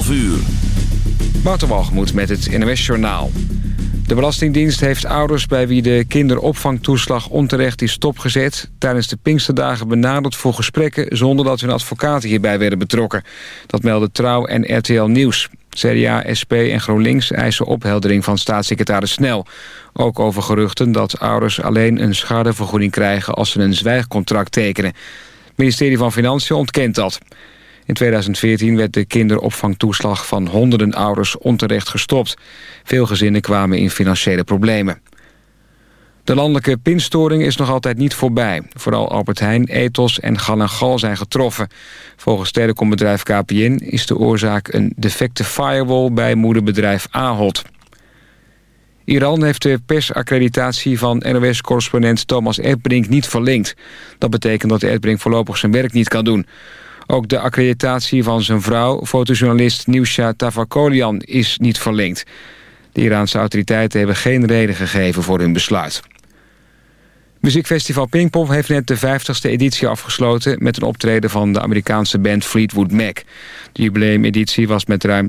12 uur. Waterwalgemoed met het NOS Journaal. De Belastingdienst heeft ouders bij wie de kinderopvangtoeslag onterecht is stopgezet... tijdens de Pinksterdagen benaderd voor gesprekken... zonder dat hun advocaten hierbij werden betrokken. Dat melden Trouw en RTL Nieuws. CDA, SP en GroenLinks eisen opheldering van staatssecretaris Snel. Ook over geruchten dat ouders alleen een schadevergoeding krijgen... als ze een zwijgcontract tekenen. Het ministerie van Financiën ontkent dat. In 2014 werd de kinderopvangtoeslag van honderden ouders onterecht gestopt. Veel gezinnen kwamen in financiële problemen. De landelijke pinstoring is nog altijd niet voorbij. Vooral Albert Heijn, Ethos en Gal en Gal zijn getroffen. Volgens telecombedrijf KPN is de oorzaak een defecte firewall bij moederbedrijf Ahold. Iran heeft de persaccreditatie van NOS-correspondent Thomas Erdbrink niet verlengd. Dat betekent dat Erdbrink voorlopig zijn werk niet kan doen. Ook de accreditatie van zijn vrouw, fotojournalist Newsha Tavakolian, is niet verlengd. De Iraanse autoriteiten hebben geen reden gegeven voor hun besluit. Muziekfestival Pinkpop heeft net de 50ste editie afgesloten... met een optreden van de Amerikaanse band Fleetwood Mac. De jubileumeditie was met ruim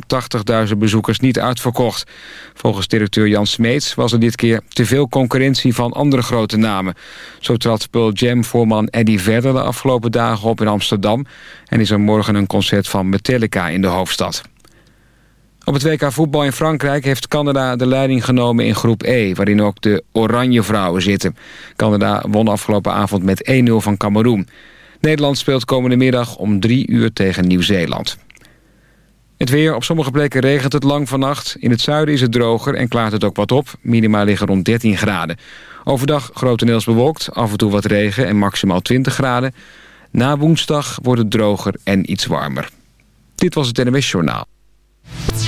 80.000 bezoekers niet uitverkocht. Volgens directeur Jan Smeets was er dit keer te veel concurrentie van andere grote namen. Zo trad Pearl Jam-voorman Eddie Vedder de afgelopen dagen op in Amsterdam... en is er morgen een concert van Metallica in de hoofdstad. Op het WK voetbal in Frankrijk heeft Canada de leiding genomen in groep E... waarin ook de Oranje Vrouwen zitten. Canada won afgelopen avond met 1-0 van Cameroen. Nederland speelt komende middag om 3 uur tegen Nieuw-Zeeland. Het weer, op sommige plekken regent het lang vannacht. In het zuiden is het droger en klaart het ook wat op. Minima liggen rond 13 graden. Overdag grotendeels bewolkt, af en toe wat regen en maximaal 20 graden. Na woensdag wordt het droger en iets warmer. Dit was het NMS Journaal.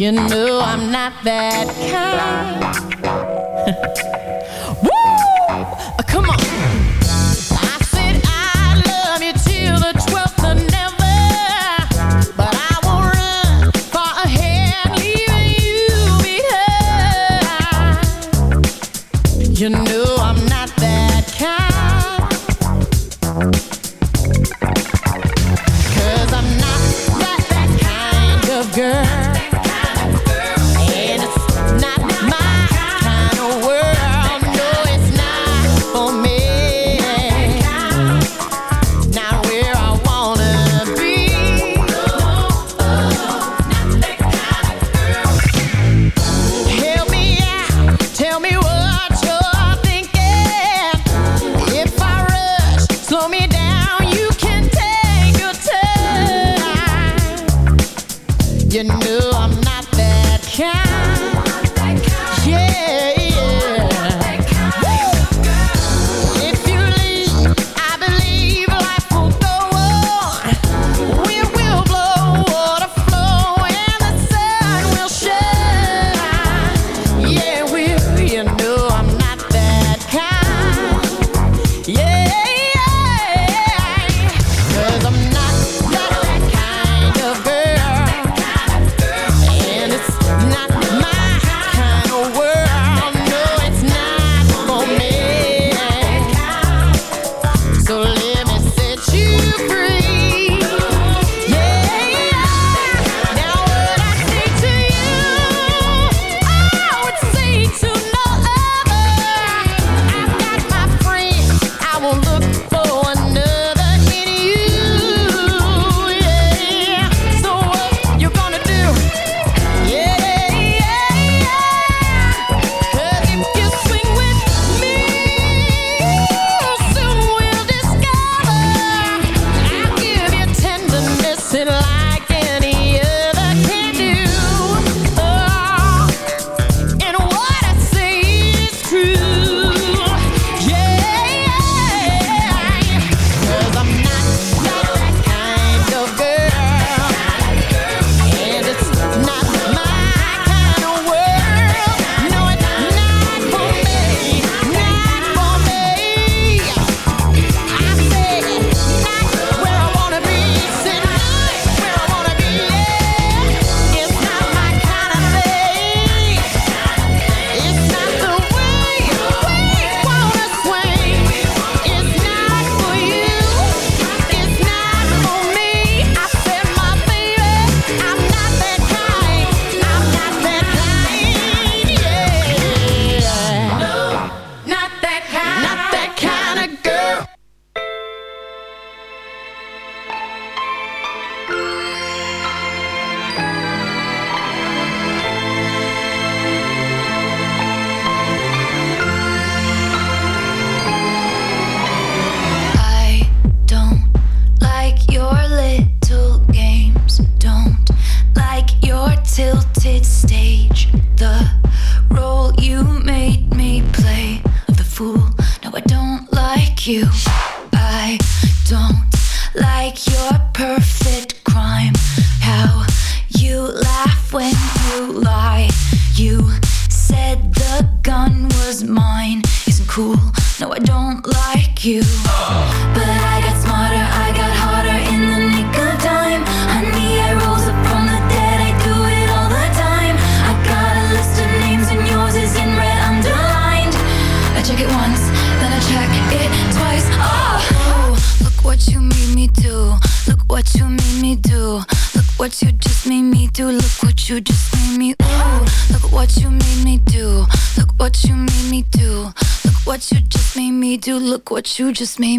You know I'm not that kind. Woo! Come on. I said I love you till You know just made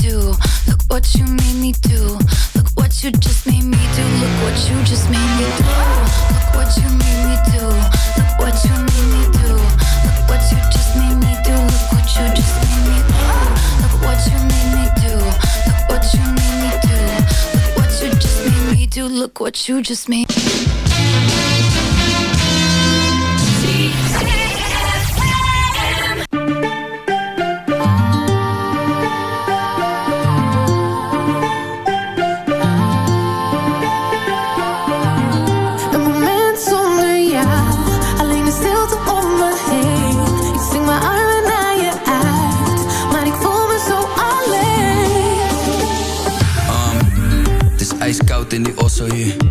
What you just made. Een moment zonder jou, alleen de stilte om me heen. Ik zing mijn armen naar je uit, maar ik voel me zo alleen. Het is ijskoud in die osso hier.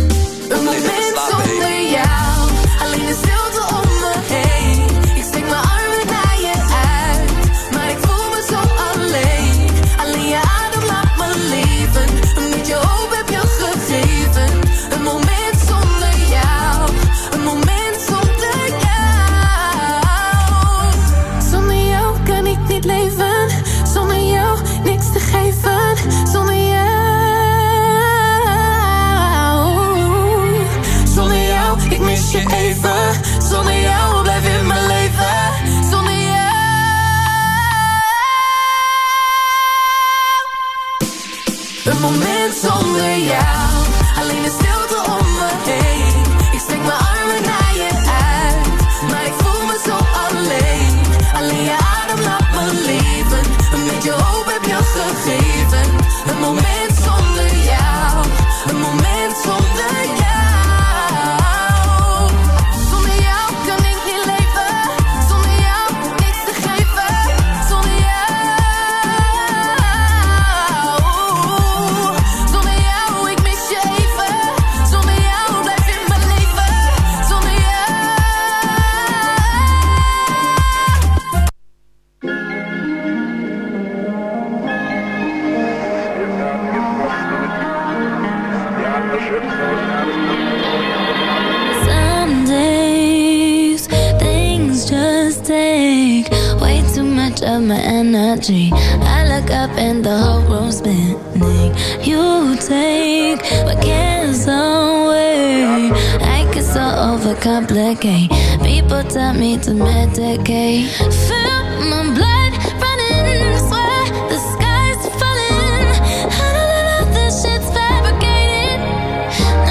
complicate. People tell me to medicate. Feel my blood running, swear the sky's falling. I don't know if this shit's fabricated.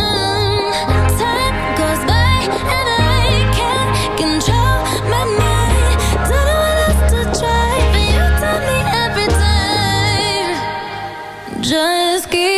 Mm. Time goes by and I can't control my mind. Don't know what else to try, but you tell me every time. Just keep.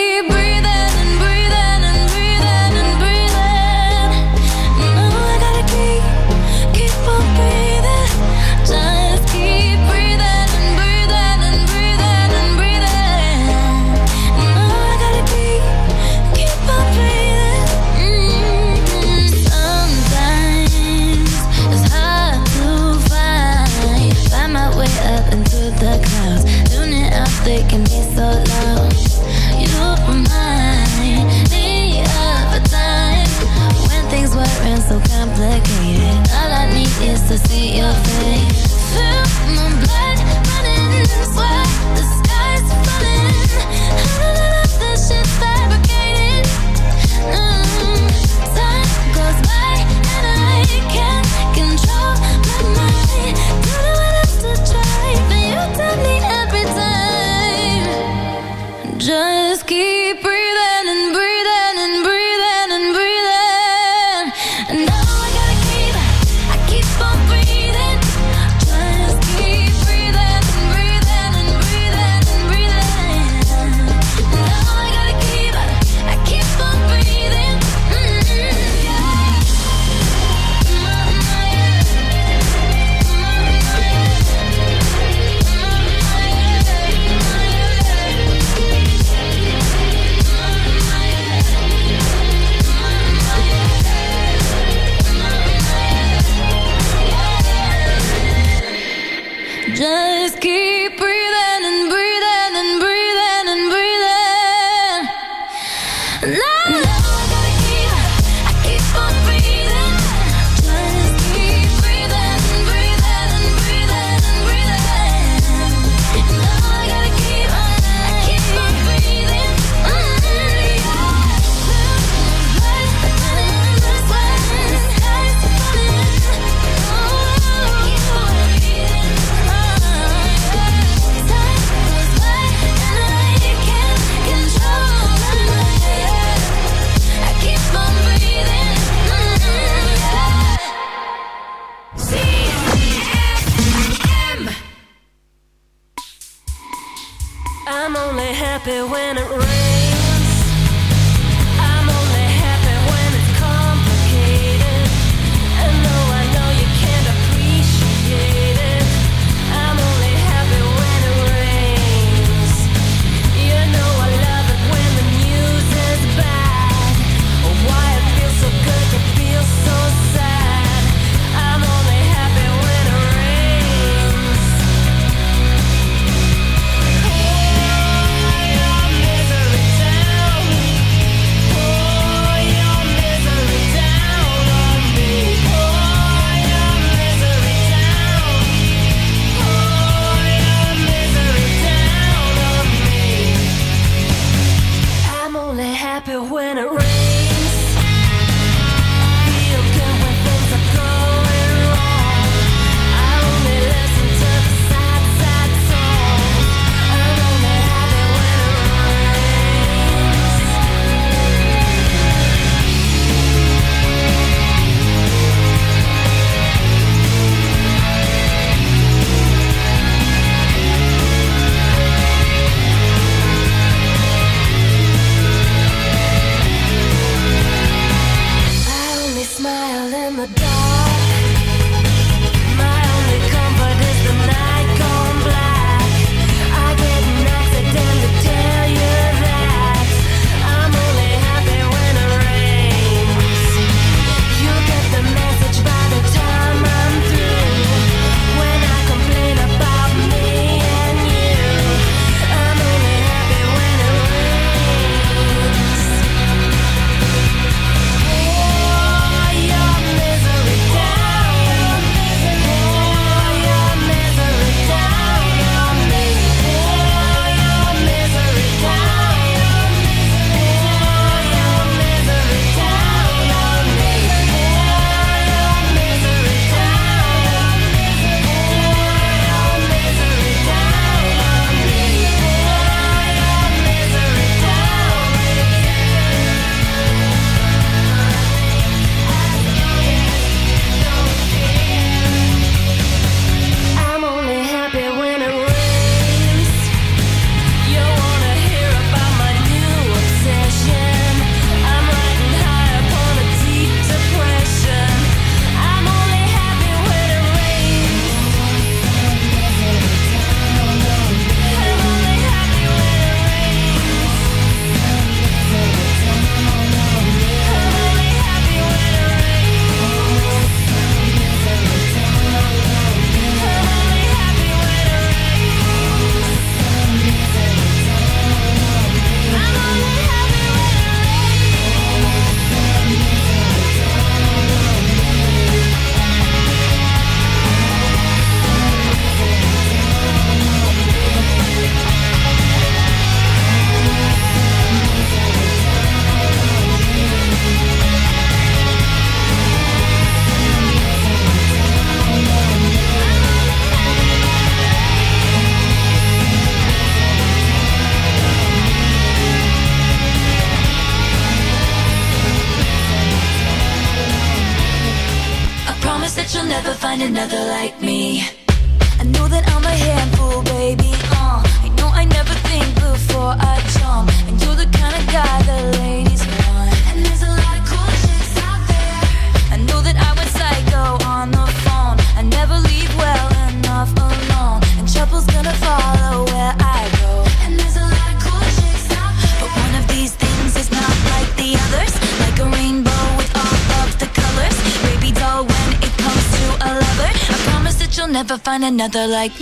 another like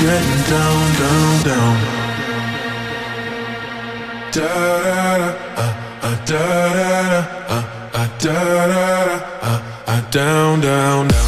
getting down, down, down. Da da da, uh, uh, da da da, uh, da da da, down, down, down.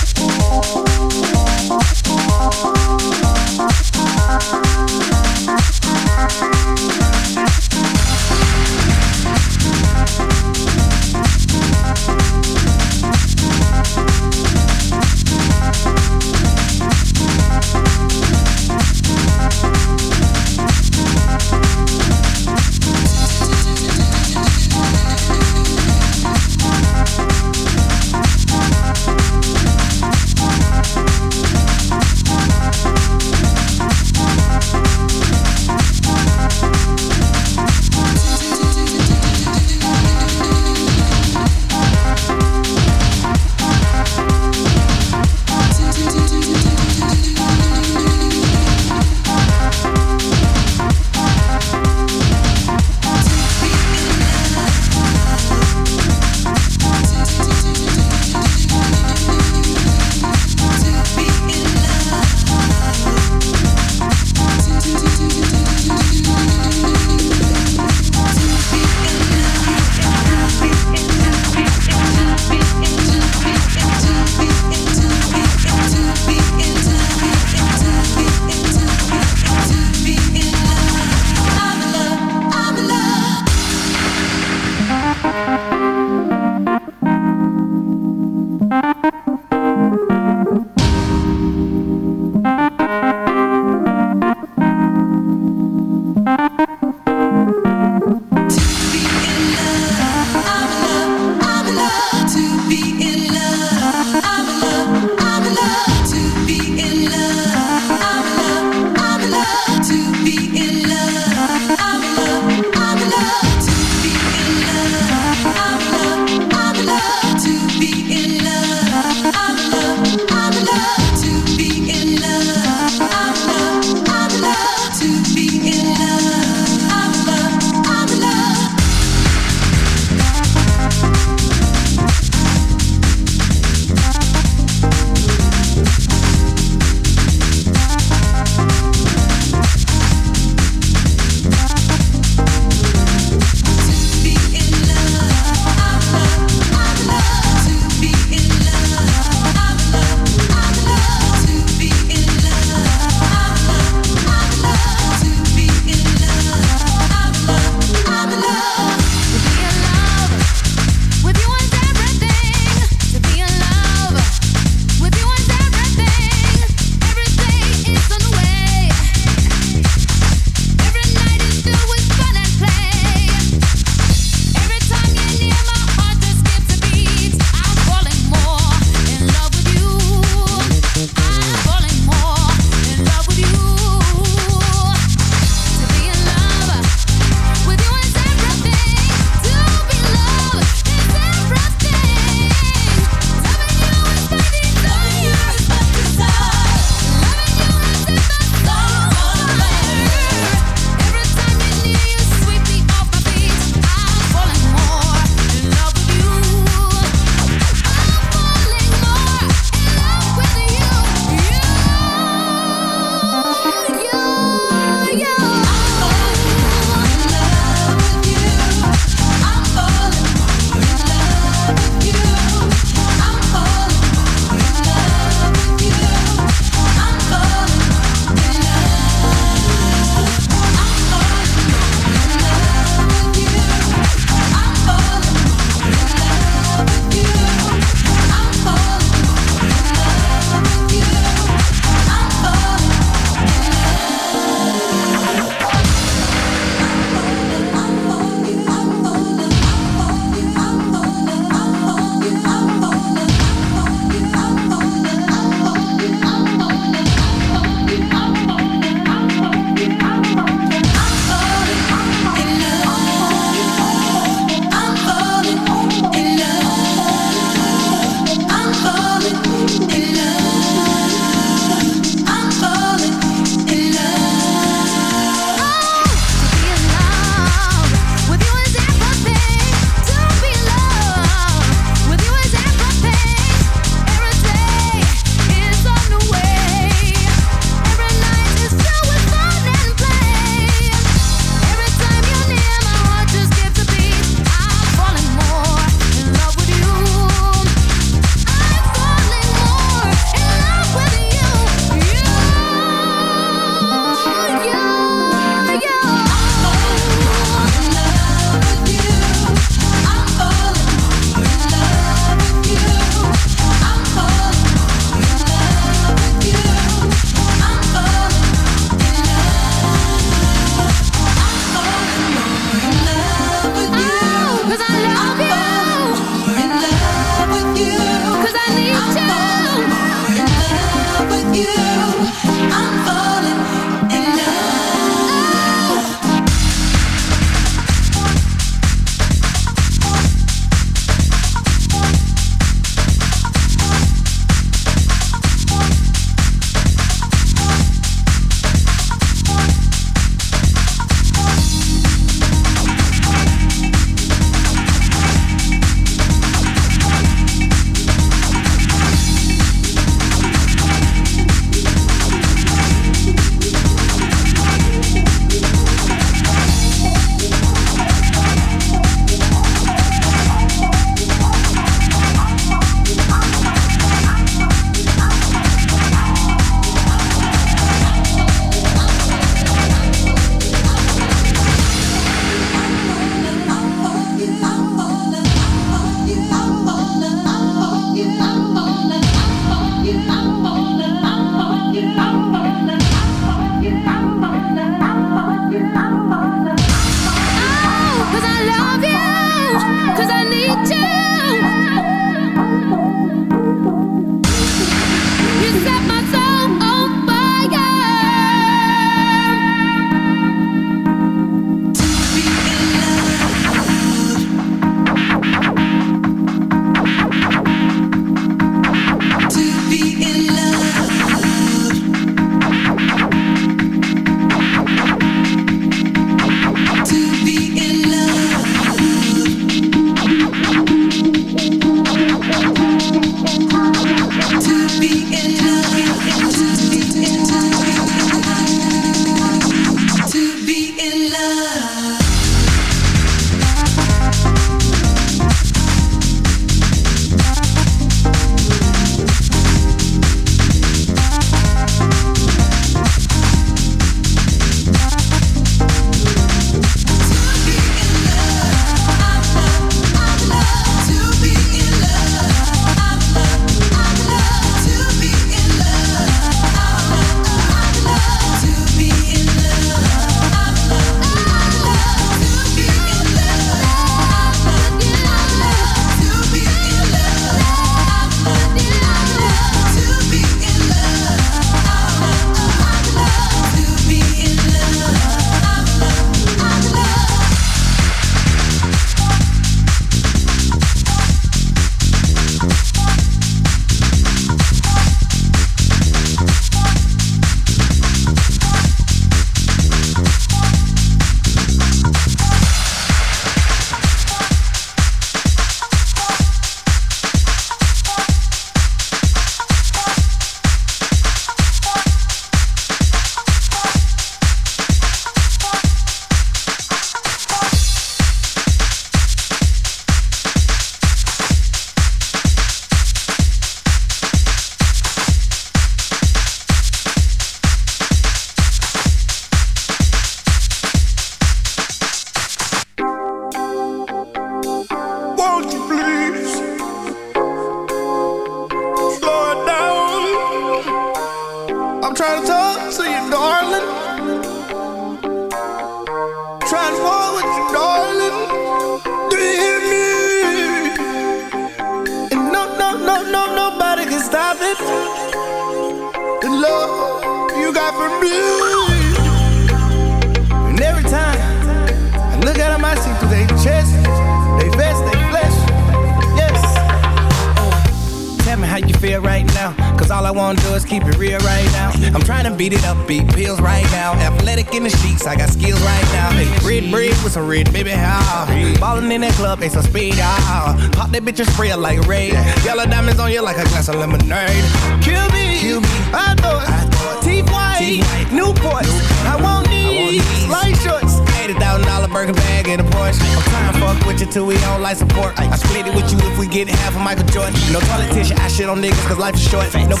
cause life is short. No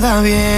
queda bien.